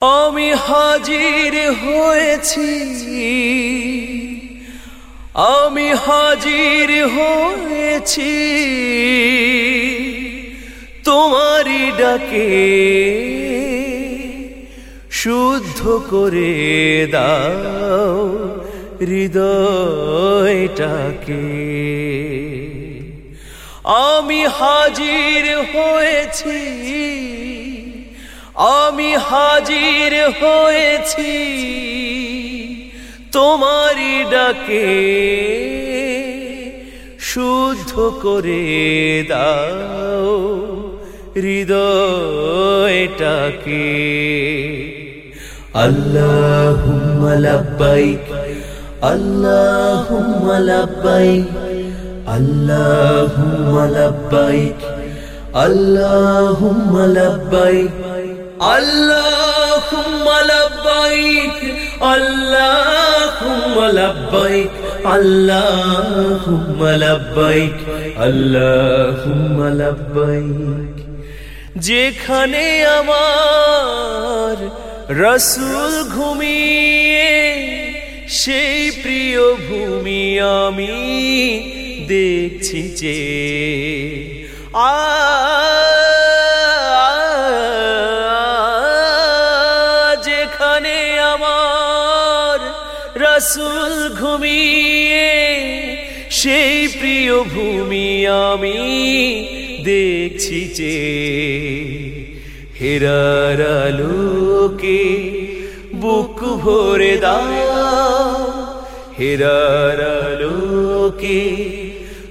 আমি হাজির হয়েছি। আমি হাজির হয়েছি। তোমারই ডাকে শুদ্ধ করে দাও হৃদয়টাকে। আমি হাজির হয়েছি। আমি হাজির হয়েছি তোমারই ডাকে শুদ্ধ করে দাও হৃদয়টাকে। আল্লাহুম্মা লাব্বাইক আল্লাহুম্মা লাব্বাইক আল্লাহুম্মা লাব্বাইক আল্লাহুম্মা লাব্বাইক। যেখানে আমার রসুল ঘুমিয়ে সেই প্রিয় ভূমি আমি দেখছি যে আ রসুল ঘুমিয়ে, সেই প্রিয় ভূমি আমি দেখছি যে হেরার আলোকে বুক ভরে দাও। হেরার আলোকে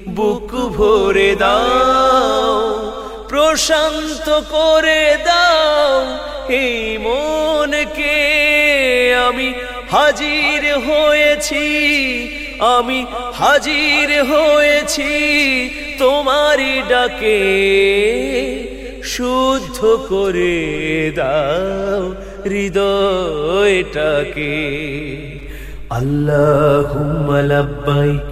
বুক ভরে দাও। প্রশান্ত করে দাও এই মনকে আমি হাজির হয়েছি, আমি হাজির হয়েছি তোমারই ডাকে শুদ্ধ করে দাও হৃদয়টাকে। আল্লাহুম্মা লাব্বাইক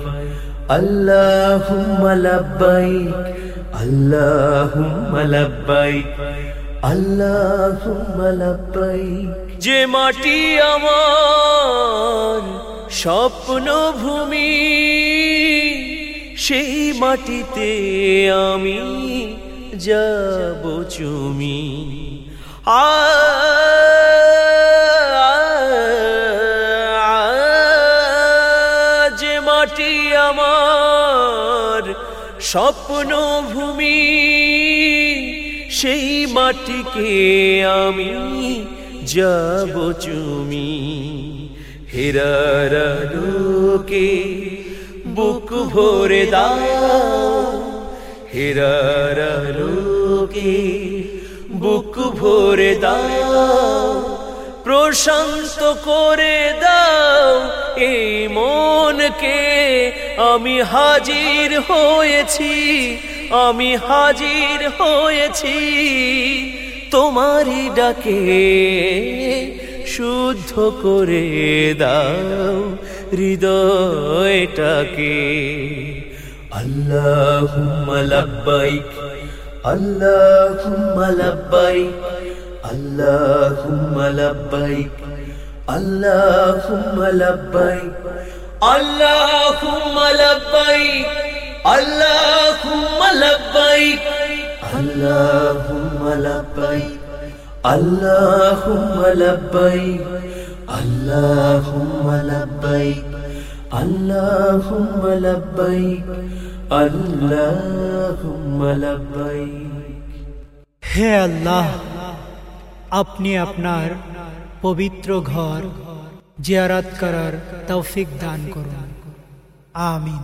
আল্লাহুম্মা লাব্বাইক আল্লাহুম্মা লাব্বাইক। লাব্বাইক। যে মাটি আমার স্বপ্ন ভূমি সেই মাটিতে আমি যাব চুমি। আ যে মাটি আমার স্বপ্ন ভূমি সেই মাটিকে আমি যাব চুমি। হেরার লোকে বুক ভরে দাও। হেরার লোকে বুক ভরে দাও। প্রশান্ত করে দাও এই মনকে। আমি হাজির হয়েছি, আমি হাজির হয়েছি। তোমারই ডাকে শুদ্ধ করে দাও হৃদয়টাকে। আল্লাহ লাব্বাইক আল্লাহ লাব্বাইক। আল্লাহুম্মা লাব্বাইক আল্লাহুম্মা লাব্বাইক আল্লাহুম্মা লাব্বাইক আল্লাহুম্মা লাব্বাইক আল্লাহুম্মা লাব্বাইক আল্লাহুম্মা লাব্বাইক আল্লাহুম্মা লাব্বাইক আল্লাহুম্মা লাব্বাইক আল্লাহুম্মা লাব্বাইক হে আল্লাহ আপনি আপনার পবিত্র ঘর জিয়ারাত করার তৌফিক দান করুন আমিন